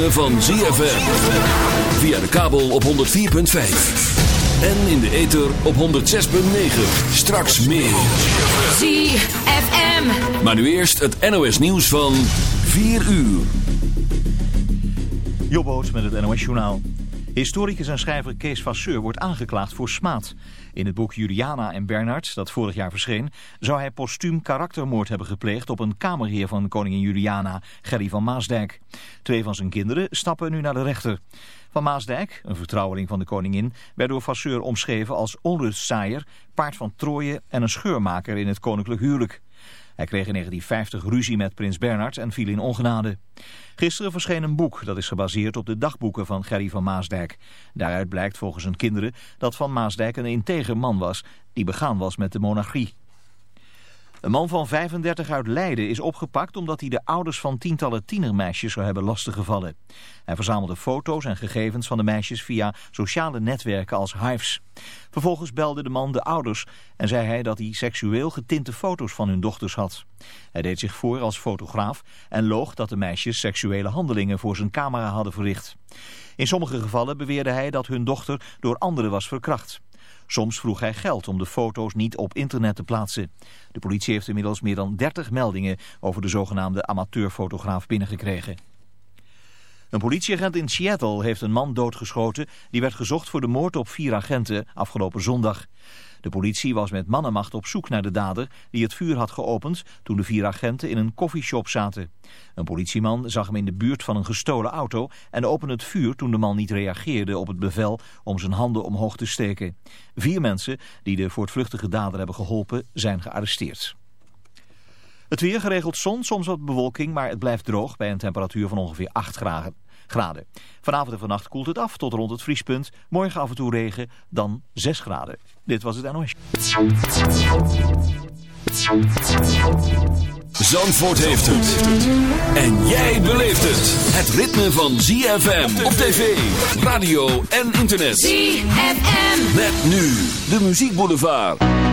Ritme van ZFM. Via de kabel op 104.5. En in de ether op 106.9. Straks meer. ZFM. Maar nu eerst het NOS nieuws van 4 uur. Jobboot met het NOS Journaal. Historicus en schrijver Kees Vasseur wordt aangeklaagd voor smaad. In het boek Juliana en Bernard, dat vorig jaar verscheen... zou hij postuum karaktermoord hebben gepleegd op een kamerheer van koningin Juliana, Gerry van Maasdijk. Twee van zijn kinderen stappen nu naar de rechter. Van Maasdijk, een vertrouweling van de koningin, werd door Vasseur omschreven als onrustzaaier, paard van Troje en een scheurmaker in het koninklijk huwelijk. Hij kreeg in 1950 ruzie met prins Bernhard en viel in ongenade. Gisteren verscheen een boek dat is gebaseerd op de dagboeken van Gerry van Maasdijk. Daaruit blijkt volgens zijn kinderen dat Van Maasdijk een integer man was die begaan was met de monarchie. Een man van 35 uit Leiden is opgepakt omdat hij de ouders van tientallen tienermeisjes zou hebben lastiggevallen. Hij verzamelde foto's en gegevens van de meisjes via sociale netwerken als Hives. Vervolgens belde de man de ouders en zei hij dat hij seksueel getinte foto's van hun dochters had. Hij deed zich voor als fotograaf en loog dat de meisjes seksuele handelingen voor zijn camera hadden verricht. In sommige gevallen beweerde hij dat hun dochter door anderen was verkracht. Soms vroeg hij geld om de foto's niet op internet te plaatsen. De politie heeft inmiddels meer dan 30 meldingen over de zogenaamde amateurfotograaf binnengekregen. Een politieagent in Seattle heeft een man doodgeschoten die werd gezocht voor de moord op vier agenten afgelopen zondag. De politie was met mannenmacht op zoek naar de dader die het vuur had geopend toen de vier agenten in een koffieshop zaten. Een politieman zag hem in de buurt van een gestolen auto en opende het vuur toen de man niet reageerde op het bevel om zijn handen omhoog te steken. Vier mensen die de voortvluchtige dader hebben geholpen zijn gearresteerd. Het weer geregeld zon, soms wat bewolking, maar het blijft droog bij een temperatuur van ongeveer 8 graden. Graden. Vanavond en vannacht koelt het af tot rond het vriespunt. Morgen af en toe regen, dan 6 graden. Dit was het NOS. Zandvoort heeft het. En jij beleeft het. Het ritme van ZFM op tv, radio en internet. ZFM. Met nu de muziekboulevard. Letting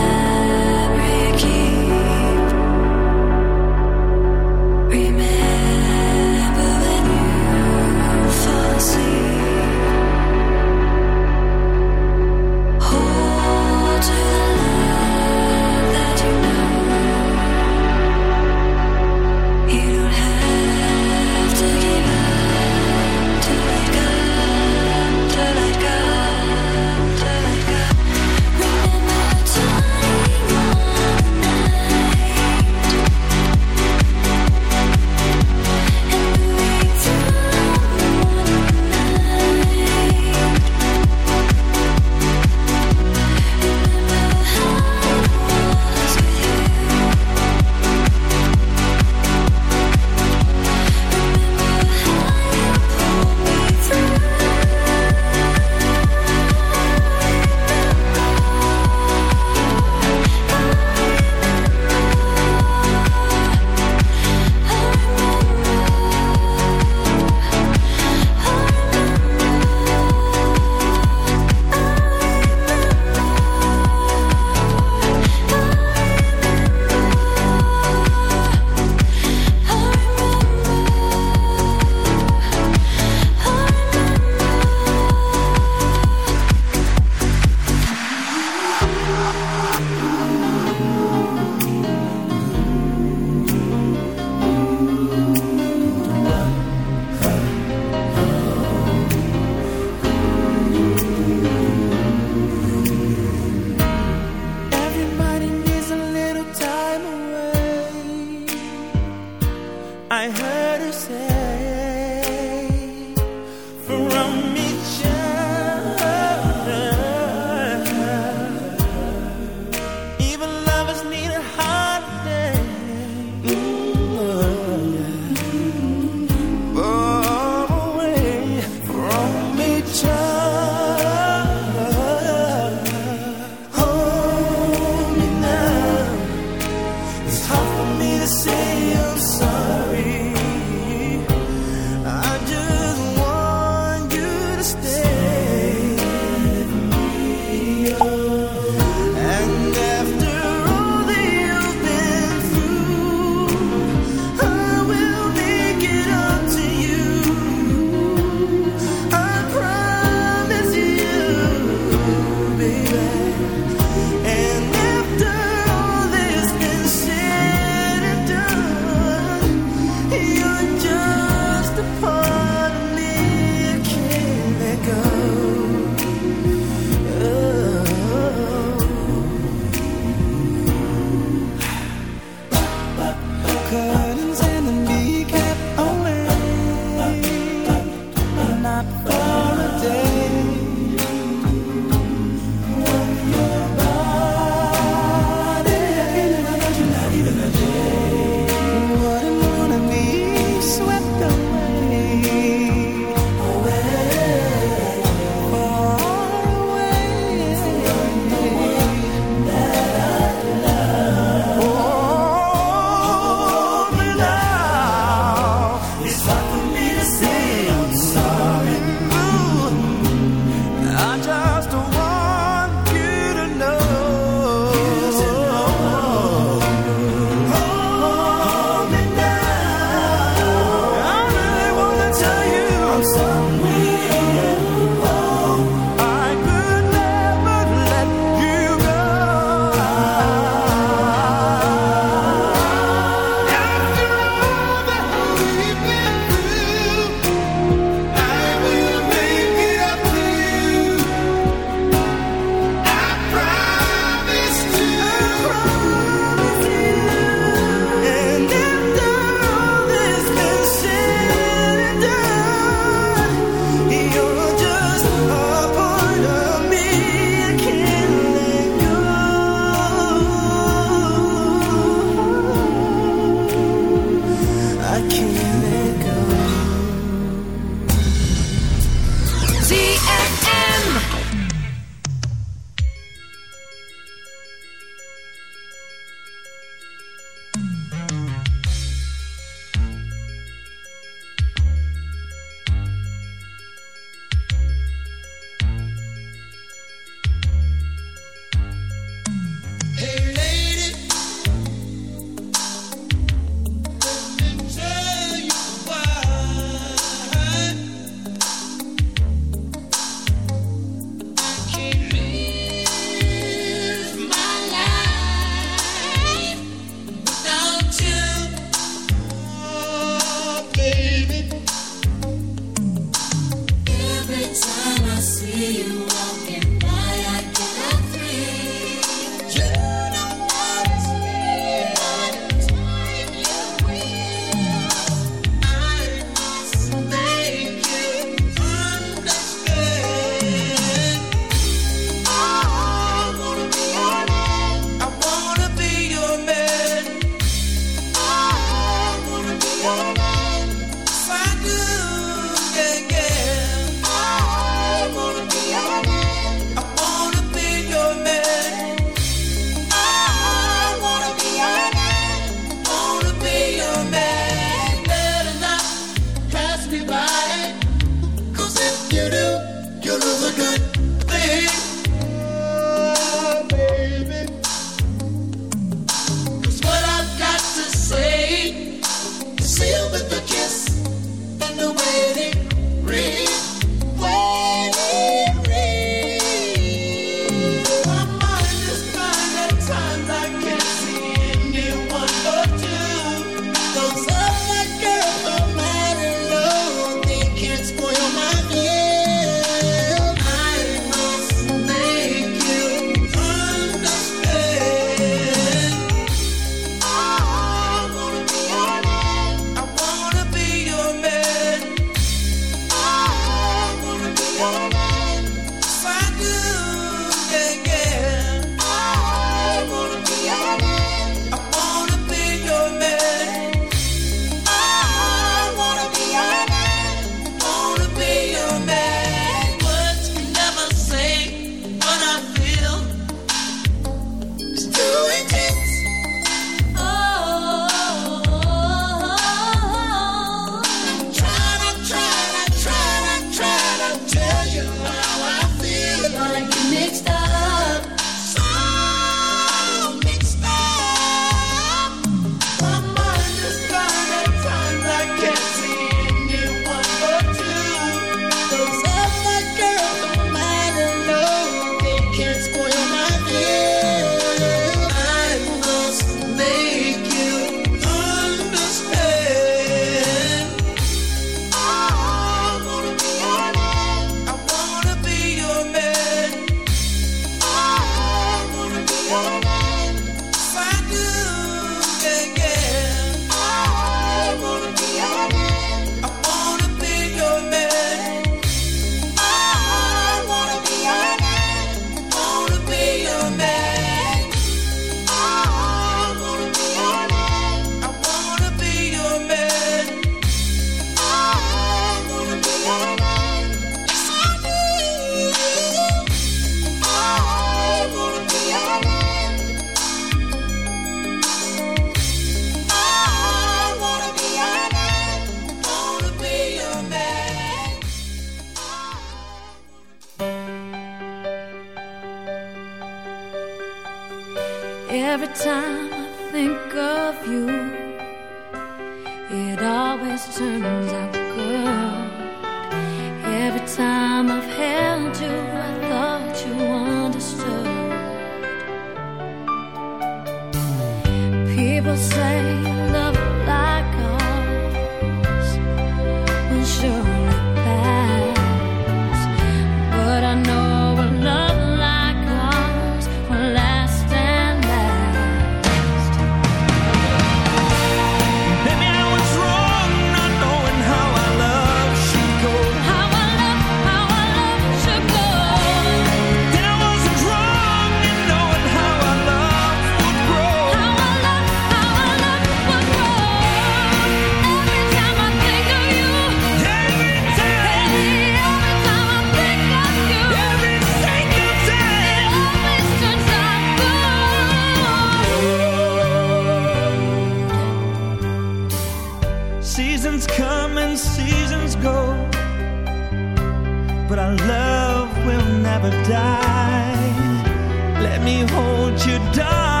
Let me hold you, darling.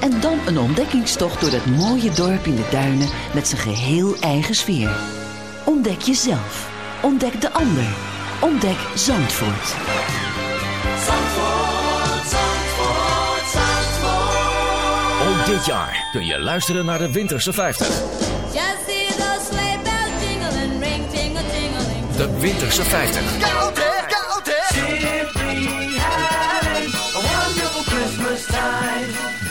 En dan een ontdekkingstocht door dat mooie dorp in de duinen met zijn geheel eigen sfeer. Ontdek jezelf. Ontdek de ander. Ontdek Zandvoort. Zandvoort, Zandvoort, Zandvoort. Ook dit jaar kun je luisteren naar de Winterse 50. Just see those sleigh bells jingling, ring, tingle, tingling. De Winterse 50. Koud hè, koud hè.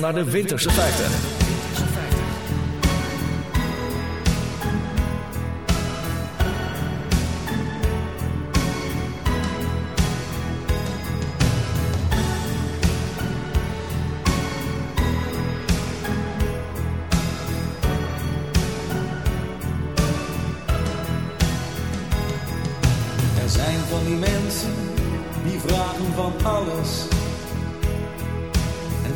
naar de Winterse 50. Er zijn van die mensen die vragen van alles.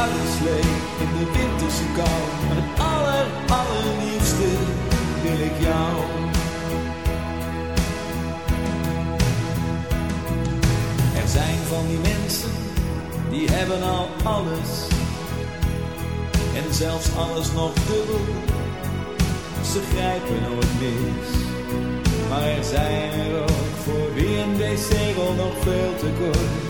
En een uitslee in de winterse kou. Maar het aller, allerliefste wil ik jou. Er zijn van die mensen, die hebben al alles. En zelfs alles nog dubbel. Ze grijpen nooit mis. Maar er zijn er ook voor wie een wc-rol nog veel te kort.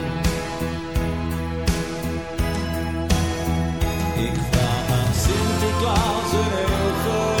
Sinterklaas een heel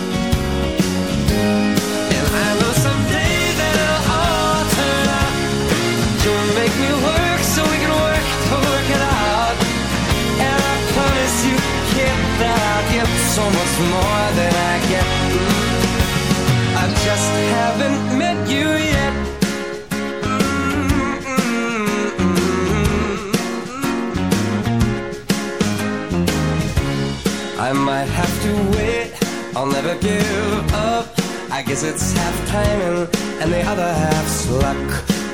Guess it's half timing and the other half's luck.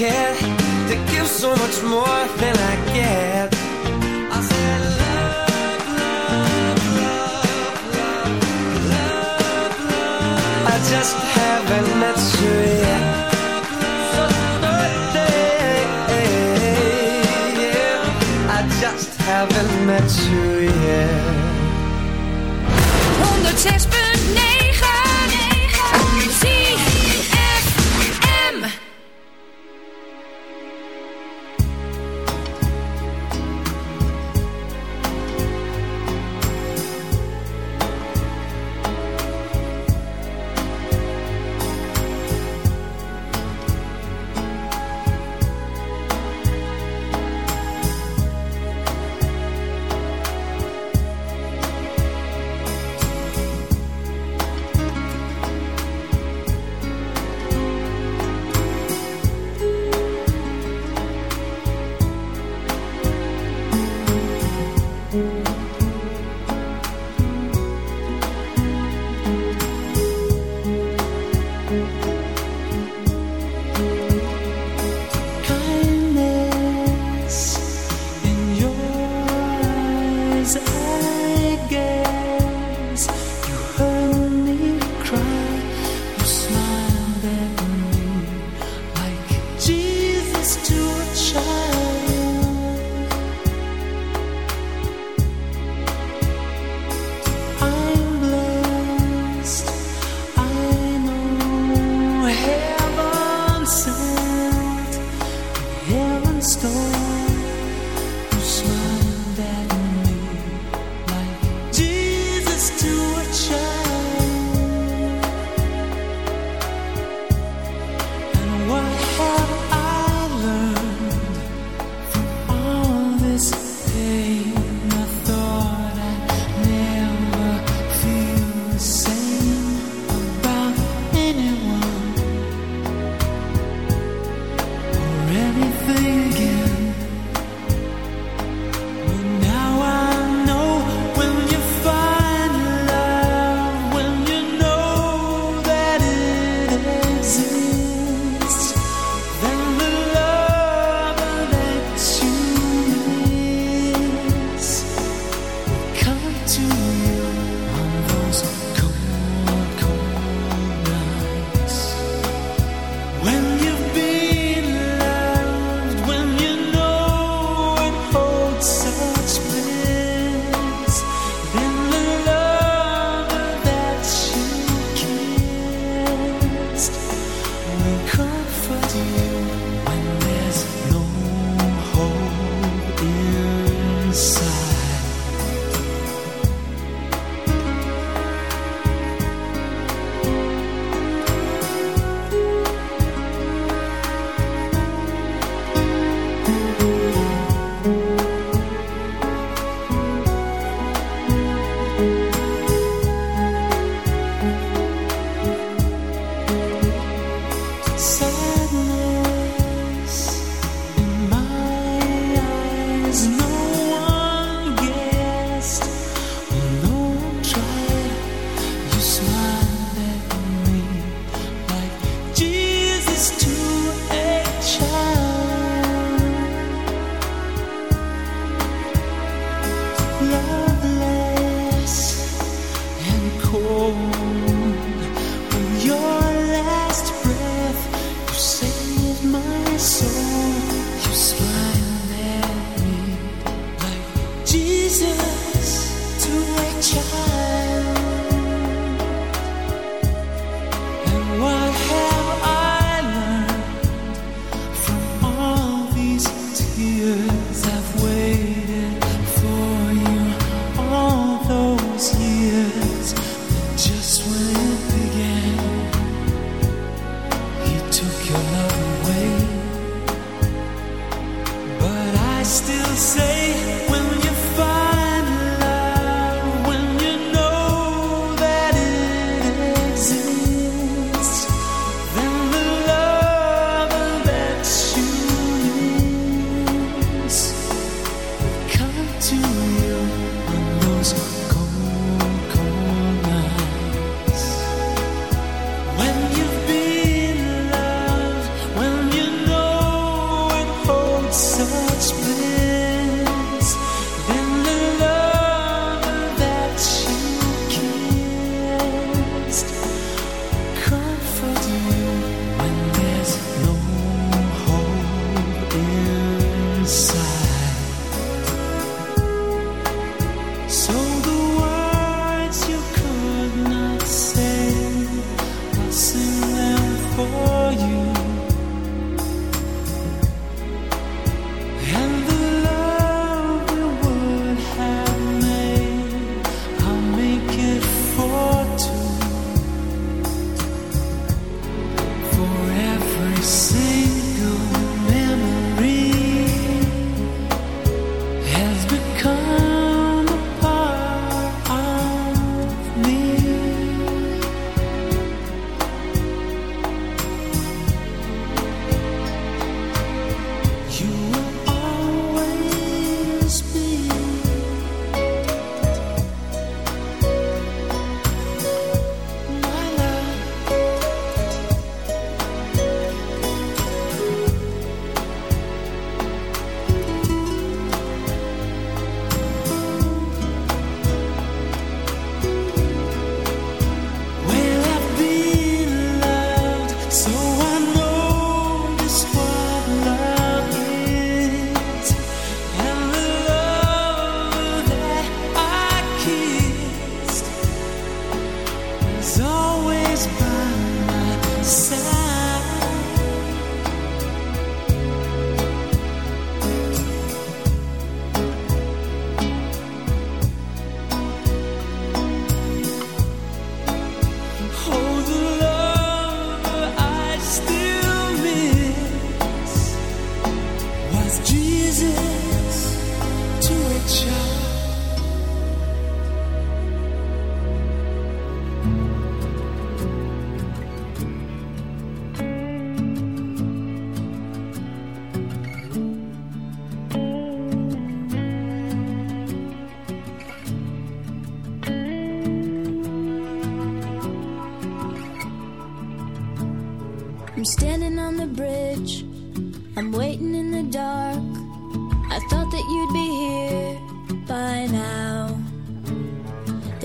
Can to give so much more than I get. I said love, love, love, love, love, love. I just try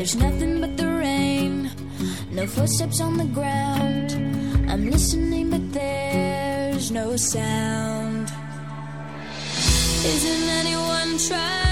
There's nothing but the rain, no footsteps on the ground. I'm listening, but there's no sound. Isn't anyone trying?